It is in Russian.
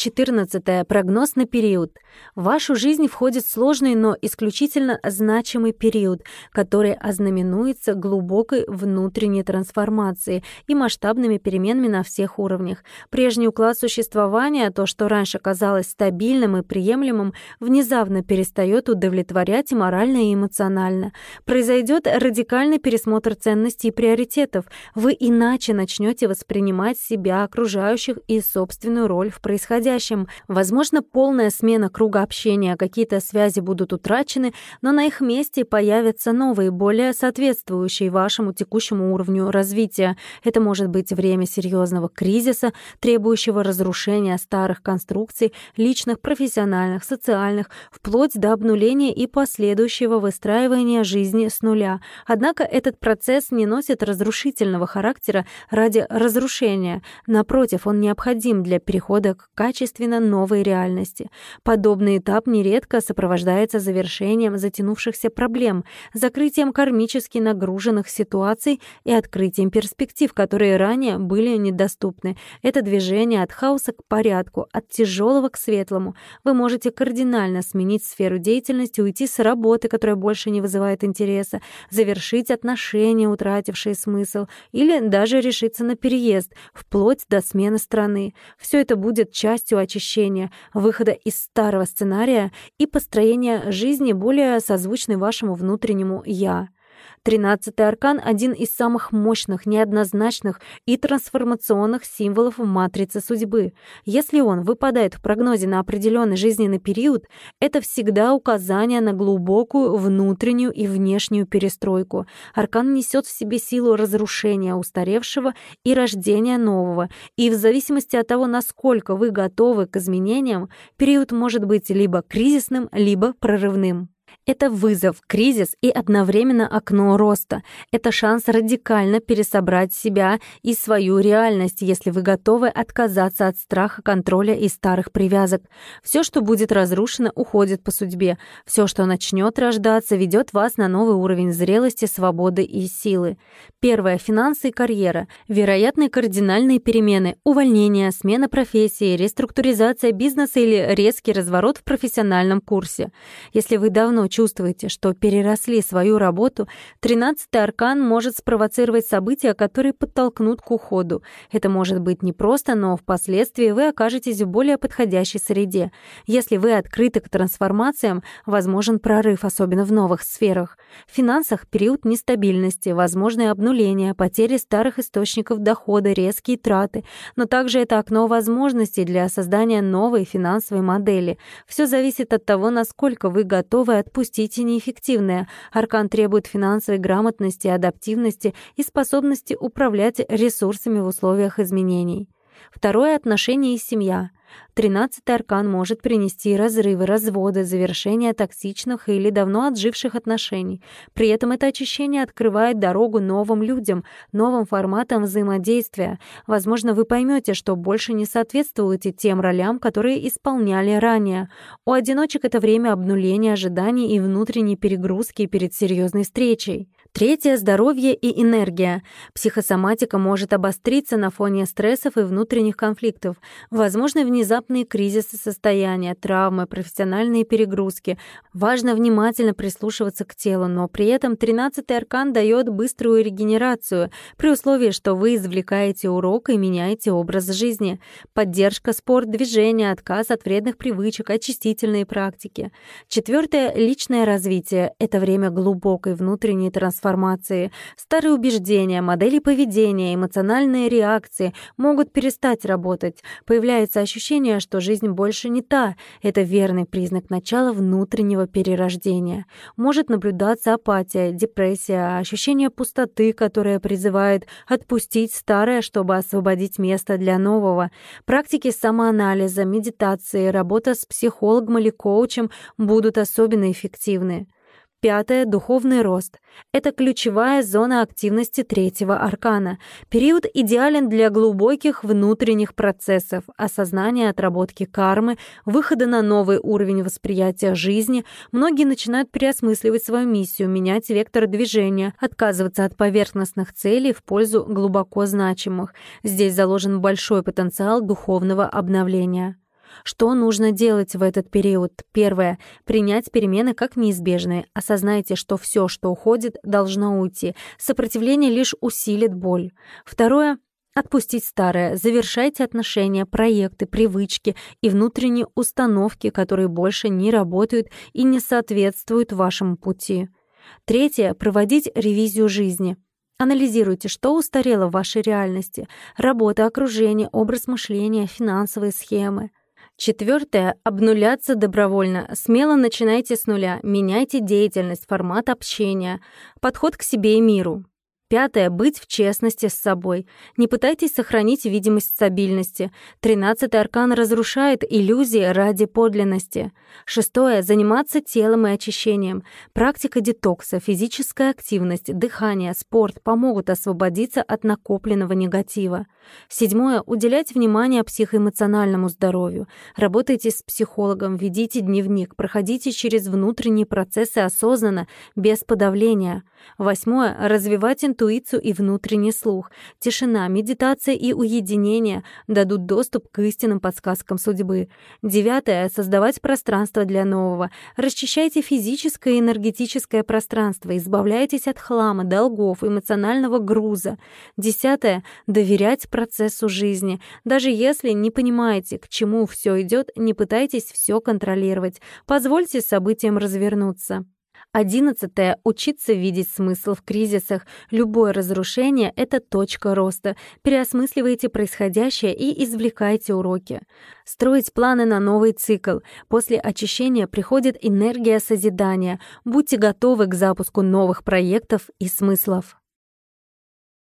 14. Прогноз на период. В вашу жизнь входит сложный, но исключительно значимый период, который ознаменуется глубокой внутренней трансформацией и масштабными переменами на всех уровнях. Прежний уклад существования, то, что раньше казалось стабильным и приемлемым, внезапно перестает удовлетворять и морально, и эмоционально. Произойдет радикальный пересмотр ценностей и приоритетов. Вы иначе начнете воспринимать себя, окружающих и собственную роль в происходящем происходящем. Возможно, полная смена круга общения, какие-то связи будут утрачены, но на их месте появятся новые, более соответствующие вашему текущему уровню развития. Это может быть время серьезного кризиса, требующего разрушения старых конструкций, личных, профессиональных, социальных, вплоть до обнуления и последующего выстраивания жизни с нуля. Однако этот процесс не носит разрушительного характера ради разрушения. Напротив, он необходим для перехода к качеству качественно новой реальности. Подобный этап нередко сопровождается завершением затянувшихся проблем, закрытием кармически нагруженных ситуаций и открытием перспектив, которые ранее были недоступны. Это движение от хаоса к порядку, от тяжелого к светлому. Вы можете кардинально сменить сферу деятельности, уйти с работы, которая больше не вызывает интереса, завершить отношения, утратившие смысл, или даже решиться на переезд, вплоть до смены страны. Все это будет частью частью очищения, выхода из старого сценария и построения жизни более созвучной вашему внутреннему «я». Тринадцатый аркан — один из самых мощных, неоднозначных и трансформационных символов в матрице судьбы. Если он выпадает в прогнозе на определенный жизненный период, это всегда указание на глубокую внутреннюю и внешнюю перестройку. Аркан несет в себе силу разрушения устаревшего и рождения нового, и в зависимости от того, насколько вы готовы к изменениям, период может быть либо кризисным, либо прорывным. Это вызов, кризис и одновременно окно роста. Это шанс радикально пересобрать себя и свою реальность, если вы готовы отказаться от страха, контроля и старых привязок. Все, что будет разрушено, уходит по судьбе. Все, что начнет рождаться, ведет вас на новый уровень зрелости, свободы и силы. Первое. Финансы и карьера. Вероятные кардинальные перемены. Увольнение, смена профессии, реструктуризация бизнеса или резкий разворот в профессиональном курсе. Если вы давно чувствуете, что переросли свою работу, тринадцатый аркан может спровоцировать события, которые подтолкнут к уходу. Это может быть непросто, но впоследствии вы окажетесь в более подходящей среде. Если вы открыты к трансформациям, возможен прорыв, особенно в новых сферах. В финансах период нестабильности, возможные обнуления, потери старых источников дохода, резкие траты, но также это окно возможностей для создания новой финансовой модели. Все зависит от того, насколько вы готовы отпустить Отпустите неэффективное. Аркан требует финансовой грамотности, адаптивности и способности управлять ресурсами в условиях изменений. Второе — отношения и семья. Тринадцатый аркан может принести разрывы, разводы, завершение токсичных или давно отживших отношений. При этом это очищение открывает дорогу новым людям, новым форматам взаимодействия. Возможно, вы поймете, что больше не соответствуете тем ролям, которые исполняли ранее. У одиночек это время обнуления ожиданий и внутренней перегрузки перед серьезной встречей. Третье — здоровье и энергия. Психосоматика может обостриться на фоне стрессов и внутренних конфликтов. Возможны внезапные кризисы состояния, травмы, профессиональные перегрузки. Важно внимательно прислушиваться к телу, но при этом 13-й аркан дает быструю регенерацию, при условии, что вы извлекаете урок и меняете образ жизни. Поддержка, спорт, движение, отказ от вредных привычек, очистительные практики. Четвертое — личное развитие. Это время глубокой внутренней трансформации трансформации. Старые убеждения, модели поведения, эмоциональные реакции могут перестать работать. Появляется ощущение, что жизнь больше не та. Это верный признак начала внутреннего перерождения. Может наблюдаться апатия, депрессия, ощущение пустоты, которое призывает отпустить старое, чтобы освободить место для нового. Практики самоанализа, медитации, работа с психологом или коучем будут особенно эффективны. Пятое — духовный рост. Это ключевая зона активности третьего аркана. Период идеален для глубоких внутренних процессов, осознания отработки кармы, выхода на новый уровень восприятия жизни. Многие начинают переосмысливать свою миссию, менять вектор движения, отказываться от поверхностных целей в пользу глубоко значимых. Здесь заложен большой потенциал духовного обновления. Что нужно делать в этот период? Первое. Принять перемены как неизбежные. Осознайте, что все, что уходит, должно уйти. Сопротивление лишь усилит боль. Второе. Отпустить старое, завершайте отношения, проекты, привычки и внутренние установки, которые больше не работают и не соответствуют вашему пути. Третье — проводить ревизию жизни. Анализируйте, что устарело в вашей реальности. Работа, окружение, образ мышления, финансовые схемы. Четвертое — обнуляться добровольно. Смело начинайте с нуля, меняйте деятельность, формат общения, подход к себе и миру. Пятое — быть в честности с собой. Не пытайтесь сохранить видимость стабильности. Тринадцатый аркан разрушает иллюзии ради подлинности. Шестое — заниматься телом и очищением. Практика детокса, физическая активность, дыхание, спорт помогут освободиться от накопленного негатива. Седьмое — уделять внимание психоэмоциональному здоровью. Работайте с психологом, ведите дневник, проходите через внутренние процессы осознанно, без подавления. Восьмое — развивать интуицию интуицию и внутренний слух. Тишина, медитация и уединение дадут доступ к истинным подсказкам судьбы. Девятое — создавать пространство для нового. Расчищайте физическое и энергетическое пространство, избавляйтесь от хлама, долгов, эмоционального груза. Десятое — доверять процессу жизни. Даже если не понимаете, к чему все идет, не пытайтесь все контролировать. Позвольте событиям развернуться. Одиннадцатое. Учиться видеть смысл в кризисах. Любое разрушение — это точка роста. Переосмысливайте происходящее и извлекайте уроки. Строить планы на новый цикл. После очищения приходит энергия созидания. Будьте готовы к запуску новых проектов и смыслов.